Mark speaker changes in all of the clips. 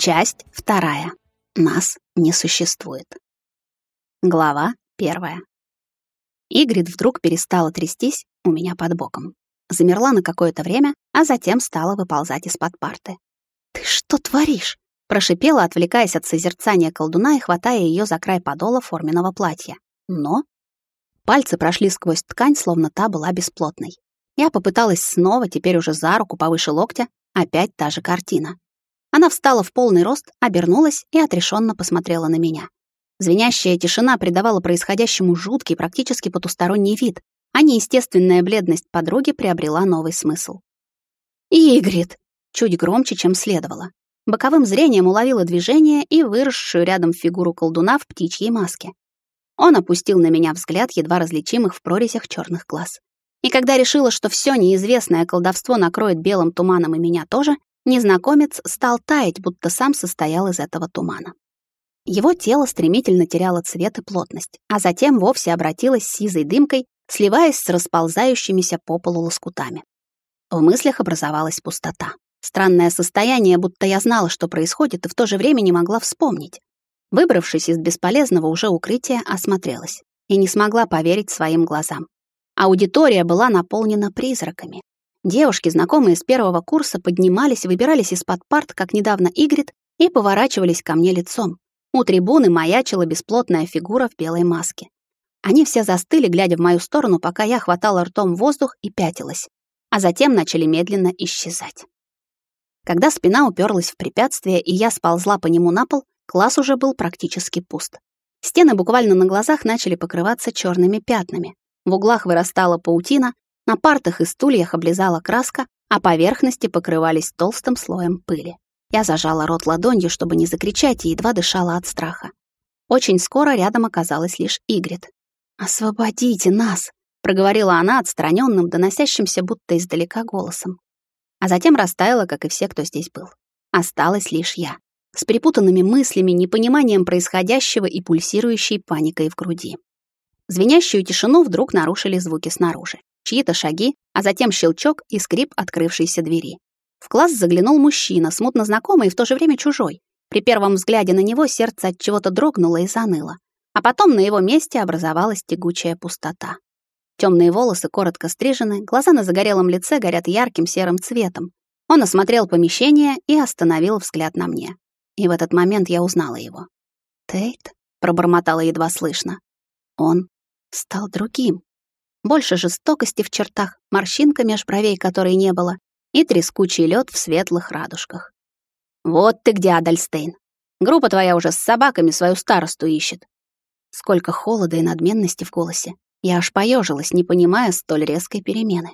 Speaker 1: Часть вторая. Нас не существует. Глава первая. Игрид вдруг перестала трястись у меня под боком. Замерла на какое-то время, а затем стала выползать из-под парты. «Ты что творишь?» — прошипела, отвлекаясь от созерцания колдуна и хватая ее за край подола форменного платья. Но пальцы прошли сквозь ткань, словно та была бесплотной. Я попыталась снова, теперь уже за руку повыше локтя, опять та же картина. Она встала в полный рост, обернулась и отрешенно посмотрела на меня. Звенящая тишина придавала происходящему жуткий, практически потусторонний вид, а неестественная бледность подруги приобрела новый смысл. «Игрит!» — чуть громче, чем следовало. Боковым зрением уловила движение и выросшую рядом фигуру колдуна в птичьей маске. Он опустил на меня взгляд, едва различимых в прорезях черных глаз. И когда решила, что все неизвестное колдовство накроет белым туманом и меня тоже, Незнакомец стал таять, будто сам состоял из этого тумана. Его тело стремительно теряло цвет и плотность, а затем вовсе обратилось сизой дымкой, сливаясь с расползающимися по полу лоскутами. В мыслях образовалась пустота. Странное состояние, будто я знала, что происходит, и в то же время не могла вспомнить. Выбравшись из бесполезного уже укрытия, осмотрелась и не смогла поверить своим глазам. Аудитория была наполнена призраками. Девушки, знакомые с первого курса, поднимались, выбирались из-под парт, как недавно Игрит, и поворачивались ко мне лицом. У трибуны маячила бесплотная фигура в белой маске. Они все застыли, глядя в мою сторону, пока я хватала ртом воздух и пятилась, а затем начали медленно исчезать. Когда спина уперлась в препятствие, и я сползла по нему на пол, класс уже был практически пуст. Стены буквально на глазах начали покрываться черными пятнами. В углах вырастала паутина, на партах и стульях облизала краска, а поверхности покрывались толстым слоем пыли. Я зажала рот ладонью, чтобы не закричать, и едва дышала от страха. Очень скоро рядом оказалась лишь Игрит. «Освободите нас!» — проговорила она отстраненным, доносящимся будто издалека голосом. А затем растаяла, как и все, кто здесь был. Осталась лишь я, с перепутанными мыслями, непониманием происходящего и пульсирующей паникой в груди. Звенящую тишину вдруг нарушили звуки снаружи чьи-то шаги, а затем щелчок и скрип открывшейся двери. В класс заглянул мужчина, смутно знакомый и в то же время чужой. При первом взгляде на него сердце от чего-то дрогнуло и заныло, а потом на его месте образовалась тягучая пустота. Темные волосы коротко стрижены, глаза на загорелом лице горят ярким серым цветом. Он осмотрел помещение и остановил взгляд на мне. И в этот момент я узнала его. «Тейт?» — пробормотала едва слышно. Он стал другим. Больше жестокости в чертах, морщинка меж бровей которой не было, и трескучий лед в светлых радужках. «Вот ты где, Адальстейн! Группа твоя уже с собаками свою старосту ищет!» Сколько холода и надменности в голосе. Я аж поежилась, не понимая столь резкой перемены.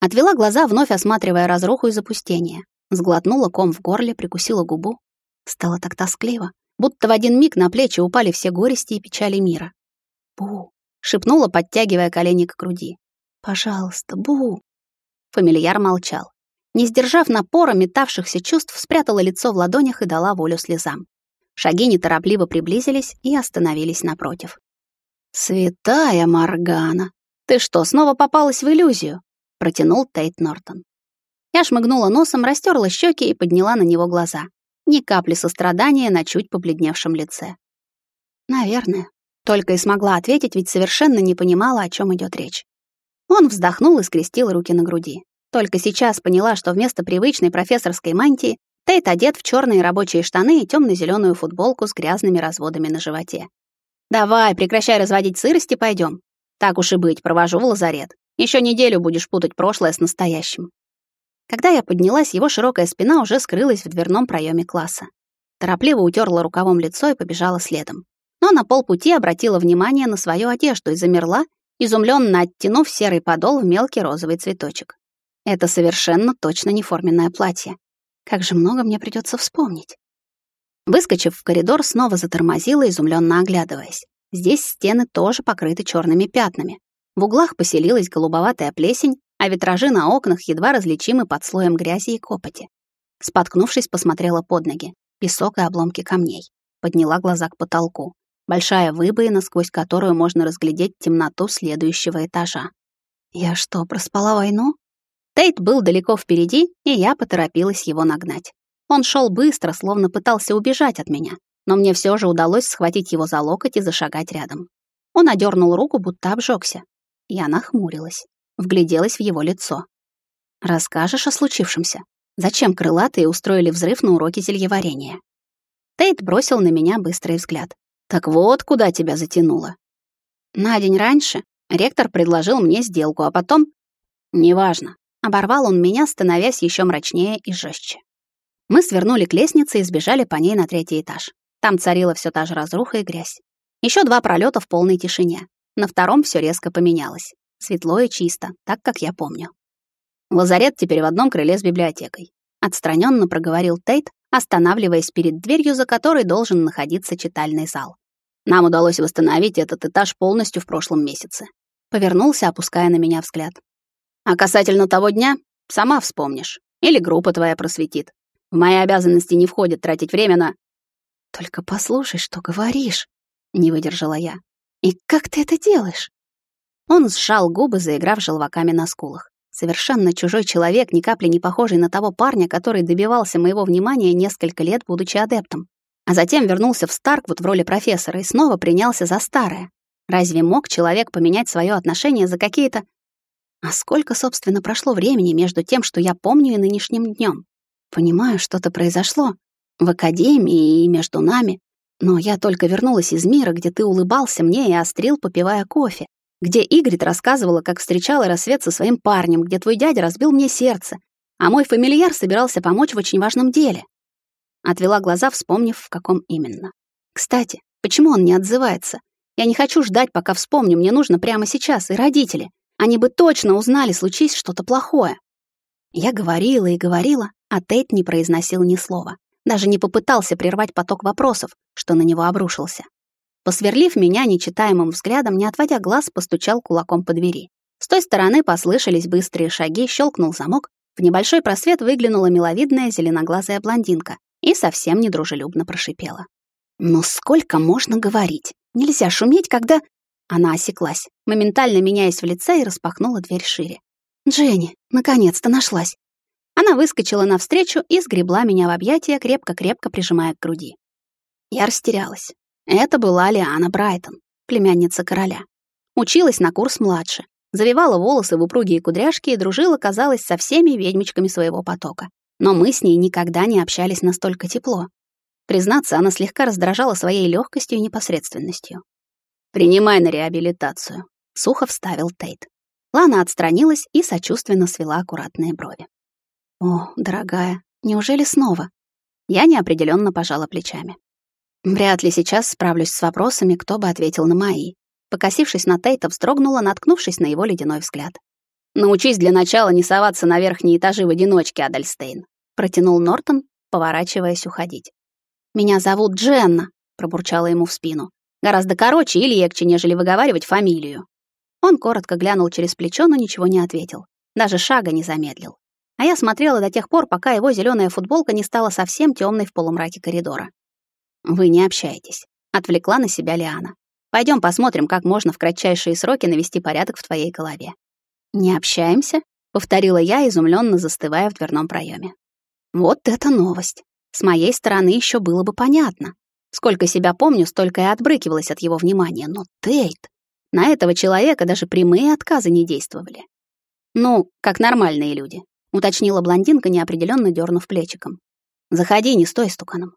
Speaker 1: Отвела глаза, вновь осматривая разруху и запустение. Сглотнула ком в горле, прикусила губу. Стало так тоскливо, будто в один миг на плечи упали все горести и печали мира. Бу, шепнула, подтягивая колени к груди. «Пожалуйста, Бу!» Фамильяр молчал. Не сдержав напора метавшихся чувств, спрятала лицо в ладонях и дала волю слезам. Шаги неторопливо приблизились и остановились напротив. «Святая Моргана! Ты что, снова попалась в иллюзию?» — протянул Тейт Нортон. Я шмыгнула носом, растерла щеки и подняла на него глаза. Ни капли сострадания на чуть побледневшем лице. «Наверное», только и смогла ответить, ведь совершенно не понимала, о чем идет речь. Он вздохнул и скрестил руки на груди. Только сейчас поняла, что вместо привычной профессорской мантии Тейт одет в черные рабочие штаны и темно-зеленую футболку с грязными разводами на животе. «Давай, прекращай разводить сырости, пойдем. Так уж и быть, провожу в лазарет. Еще неделю будешь путать прошлое с настоящим». Когда я поднялась, его широкая спина уже скрылась в дверном проеме класса. Торопливо утерла рукавом лицо и побежала следом но на полпути обратила внимание на свою одежду и замерла, изумленно оттянув серый подол в мелкий розовый цветочек. Это совершенно точно не форменное платье. Как же много мне придется вспомнить. Выскочив в коридор, снова затормозила, изумленно оглядываясь. Здесь стены тоже покрыты черными пятнами. В углах поселилась голубоватая плесень, а витражи на окнах едва различимы под слоем грязи и копоти. Споткнувшись, посмотрела под ноги. Песок и обломки камней. Подняла глаза к потолку большая выбоина, сквозь которую можно разглядеть темноту следующего этажа. Я что, проспала войну? Тейт был далеко впереди, и я поторопилась его нагнать. Он шел быстро, словно пытался убежать от меня, но мне все же удалось схватить его за локоть и зашагать рядом. Он одернул руку, будто обжегся. Я нахмурилась, вгляделась в его лицо. «Расскажешь о случившемся? Зачем крылатые устроили взрыв на уроке зельеварения?» Тейт бросил на меня быстрый взгляд. «Так вот, куда тебя затянуло?» На день раньше ректор предложил мне сделку, а потом... Неважно. Оборвал он меня, становясь еще мрачнее и жестче. Мы свернули к лестнице и сбежали по ней на третий этаж. Там царила все та же разруха и грязь. Еще два пролета в полной тишине. На втором все резко поменялось. Светло и чисто, так, как я помню. Лазарет теперь в одном крыле с библиотекой. Отстраненно проговорил Тейт, останавливаясь перед дверью, за которой должен находиться читальный зал. Нам удалось восстановить этот этаж полностью в прошлом месяце. Повернулся, опуская на меня взгляд. А касательно того дня, сама вспомнишь. Или группа твоя просветит. В мои обязанности не входит тратить время на... Только послушай, что говоришь, не выдержала я. И как ты это делаешь? Он сжал губы, заиграв желваками на скулах. Совершенно чужой человек, ни капли не похожий на того парня, который добивался моего внимания несколько лет, будучи адептом. А затем вернулся в Старквуд в роли профессора и снова принялся за старое. Разве мог человек поменять свое отношение за какие-то... А сколько, собственно, прошло времени между тем, что я помню, и нынешним днем? Понимаю, что-то произошло. В академии и между нами. Но я только вернулась из мира, где ты улыбался мне и острил, попивая кофе. Где Игрит рассказывала, как встречала рассвет со своим парнем, где твой дядя разбил мне сердце, а мой фамильяр собирался помочь в очень важном деле. Отвела глаза, вспомнив, в каком именно. Кстати, почему он не отзывается? Я не хочу ждать, пока вспомню, мне нужно прямо сейчас, и родители. Они бы точно узнали, случись что-то плохое. Я говорила и говорила, а Тейт не произносил ни слова. Даже не попытался прервать поток вопросов, что на него обрушился. Посверлив меня нечитаемым взглядом, не отводя глаз, постучал кулаком по двери. С той стороны послышались быстрые шаги, щелкнул замок, в небольшой просвет выглянула миловидная зеленоглазая блондинка и совсем недружелюбно прошипела. «Ну сколько можно говорить? Нельзя шуметь, когда...» Она осеклась, моментально меняясь в лице и распахнула дверь шире. «Дженни, наконец-то нашлась!» Она выскочила навстречу и сгребла меня в объятия, крепко-крепко прижимая к груди. Я растерялась. Это была Лиана Брайтон, племянница короля. Училась на курс младше, завивала волосы в упругие кудряшки и дружила, казалось, со всеми ведьмичками своего потока но мы с ней никогда не общались настолько тепло. Признаться, она слегка раздражала своей легкостью и непосредственностью. «Принимай на реабилитацию», — сухо вставил Тейт. Лана отстранилась и сочувственно свела аккуратные брови. «О, дорогая, неужели снова?» Я неопределенно пожала плечами. Вряд ли сейчас справлюсь с вопросами, кто бы ответил на мои. Покосившись на Тейта, вздрогнула, наткнувшись на его ледяной взгляд. «Научись для начала не соваться на верхние этажи в одиночке, Адальстейн протянул Нортон, поворачиваясь уходить. «Меня зовут Дженна», — пробурчала ему в спину. «Гораздо короче и легче, нежели выговаривать фамилию». Он коротко глянул через плечо, но ничего не ответил. Даже шага не замедлил. А я смотрела до тех пор, пока его зеленая футболка не стала совсем темной в полумраке коридора. «Вы не общаетесь», — отвлекла на себя Лиана. Пойдем посмотрим, как можно в кратчайшие сроки навести порядок в твоей голове». «Не общаемся?» — повторила я, изумленно застывая в дверном проеме. Вот это новость. С моей стороны еще было бы понятно. Сколько себя помню, столько и отбрыкивалась от его внимания. Но Тейт... На этого человека даже прямые отказы не действовали. «Ну, как нормальные люди», — уточнила блондинка, неопределенно дернув плечиком. «Заходи, не стой стуканом».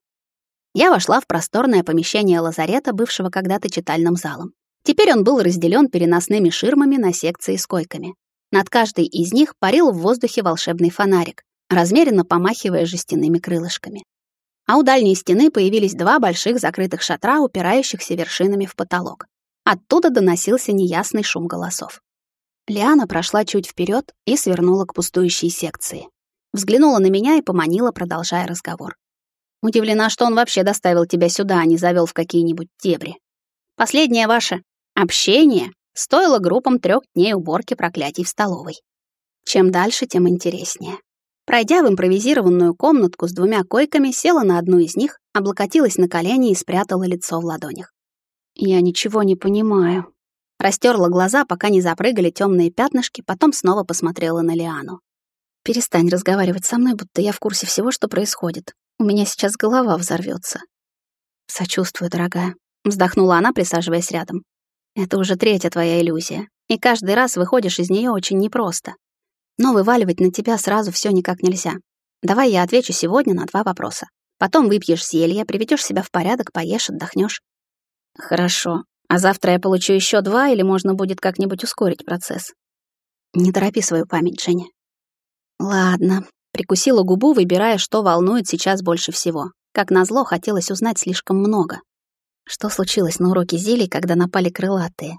Speaker 1: Я вошла в просторное помещение лазарета, бывшего когда-то читальным залом. Теперь он был разделен переносными ширмами на секции с койками. Над каждой из них парил в воздухе волшебный фонарик, размеренно помахивая жестяными крылышками. А у дальней стены появились два больших закрытых шатра, упирающихся вершинами в потолок. Оттуда доносился неясный шум голосов. Лиана прошла чуть вперед и свернула к пустующей секции. Взглянула на меня и поманила, продолжая разговор. Удивлена, что он вообще доставил тебя сюда, а не завел в какие-нибудь дебри. Последнее ваше общение стоило группам трех дней уборки проклятий в столовой. Чем дальше, тем интереснее. Пройдя в импровизированную комнатку с двумя койками, села на одну из них, облокотилась на колени и спрятала лицо в ладонях. «Я ничего не понимаю». Растерла глаза, пока не запрыгали темные пятнышки, потом снова посмотрела на Лиану. «Перестань разговаривать со мной, будто я в курсе всего, что происходит. У меня сейчас голова взорвется. Сочувствую, дорогая. Вздохнула она, присаживаясь рядом. Это уже третья твоя иллюзия. И каждый раз выходишь из нее очень непросто. Но вываливать на тебя сразу все никак нельзя. Давай я отвечу сегодня на два вопроса. Потом выпьешь зелье, приведешь себя в порядок, поешь, отдохнешь. Хорошо. А завтра я получу еще два, или можно будет как-нибудь ускорить процесс? Не торопи свою память, Женя. Ладно. Прикусила губу, выбирая, что волнует сейчас больше всего. Как назло, хотелось узнать слишком много. Что случилось на уроке зелий, когда напали крылатые?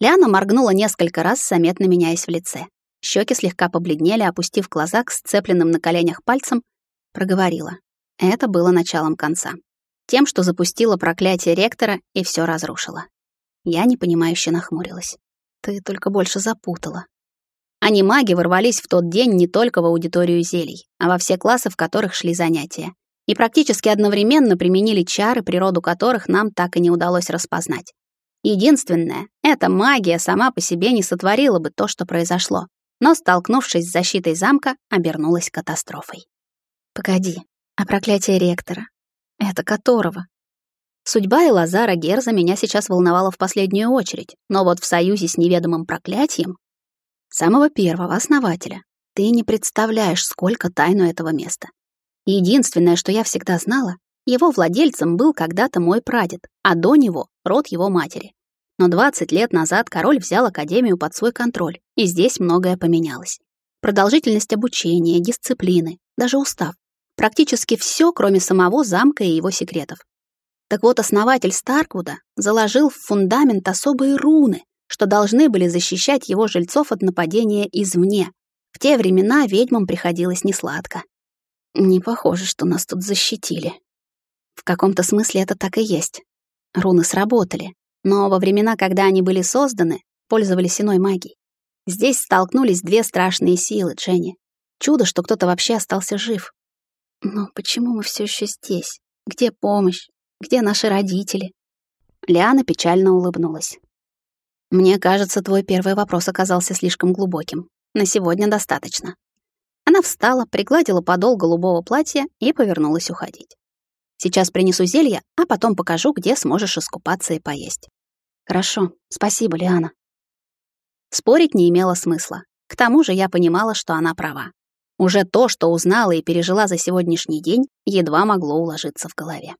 Speaker 1: Лиана моргнула несколько раз, заметно меняясь в лице. Щеки слегка побледнели, опустив глаза к сцепленным на коленях пальцем, проговорила. Это было началом конца. Тем, что запустила проклятие ректора и все разрушила. Я непонимающе нахмурилась. Ты только больше запутала. Они-маги ворвались в тот день не только в аудиторию зелий, а во все классы, в которых шли занятия. И практически одновременно применили чары, природу которых нам так и не удалось распознать. Единственное, эта магия сама по себе не сотворила бы то, что произошло но, столкнувшись с защитой замка, обернулась катастрофой. «Погоди, а проклятие ректора? Это которого?» Судьба Элазара Герза меня сейчас волновала в последнюю очередь, но вот в союзе с неведомым проклятием самого первого основателя ты не представляешь, сколько тайну этого места. Единственное, что я всегда знала, его владельцем был когда-то мой прадед, а до него — род его матери. Но 20 лет назад король взял академию под свой контроль, и здесь многое поменялось. Продолжительность обучения, дисциплины, даже устав. Практически все, кроме самого замка и его секретов. Так вот, основатель Старквуда заложил в фундамент особые руны, что должны были защищать его жильцов от нападения извне. В те времена ведьмам приходилось несладко. Не похоже, что нас тут защитили. В каком-то смысле это так и есть. Руны сработали, но во времена, когда они были созданы, пользовались иной магией. Здесь столкнулись две страшные силы, Дженни. Чудо, что кто-то вообще остался жив. Но почему мы все еще здесь? Где помощь? Где наши родители? Лиана печально улыбнулась. Мне кажется, твой первый вопрос оказался слишком глубоким. На сегодня достаточно. Она встала, пригладила подол голубого платья и повернулась уходить. Сейчас принесу зелье, а потом покажу, где сможешь искупаться и поесть. Хорошо, спасибо, Лиана. Спорить не имело смысла. К тому же я понимала, что она права. Уже то, что узнала и пережила за сегодняшний день, едва могло уложиться в голове.